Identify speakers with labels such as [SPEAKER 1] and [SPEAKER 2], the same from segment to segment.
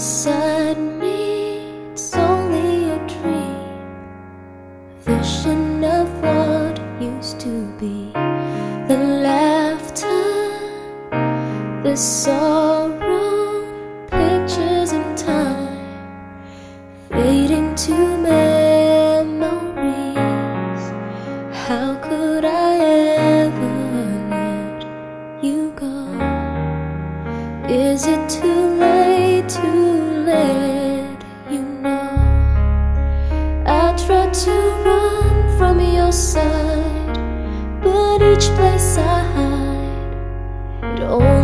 [SPEAKER 1] Suddenly, it's only a dream, vision of what used to be. The laughter, the sorrow, pictures in time, fading to memories. How could I ever let you go? Is it too late to? Tried to run from your side, but each place I hide, it only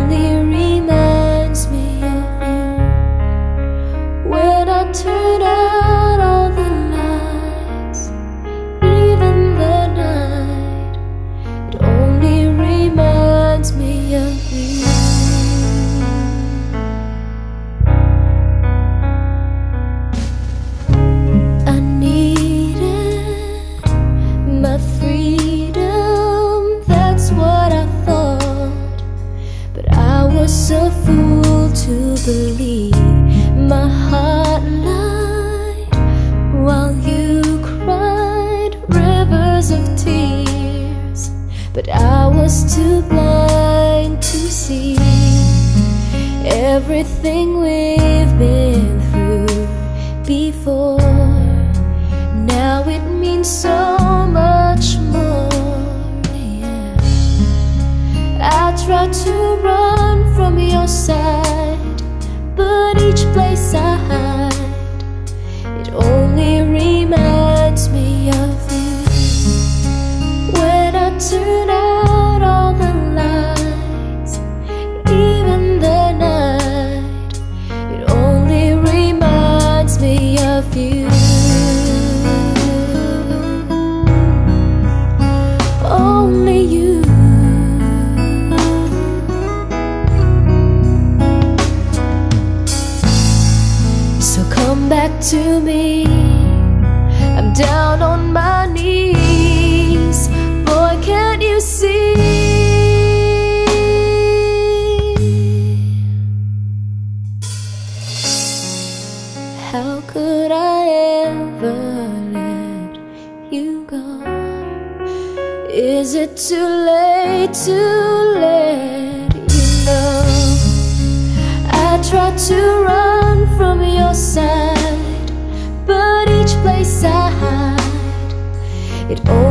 [SPEAKER 1] to believe my heart lied while you cried rivers of tears. But I was too blind to see everything we've been through before. Now it means so of you. Only you. So come back to me. How could I ever let you go? Is it too late to let you know? I tried to run from your side, but each place I hide, it only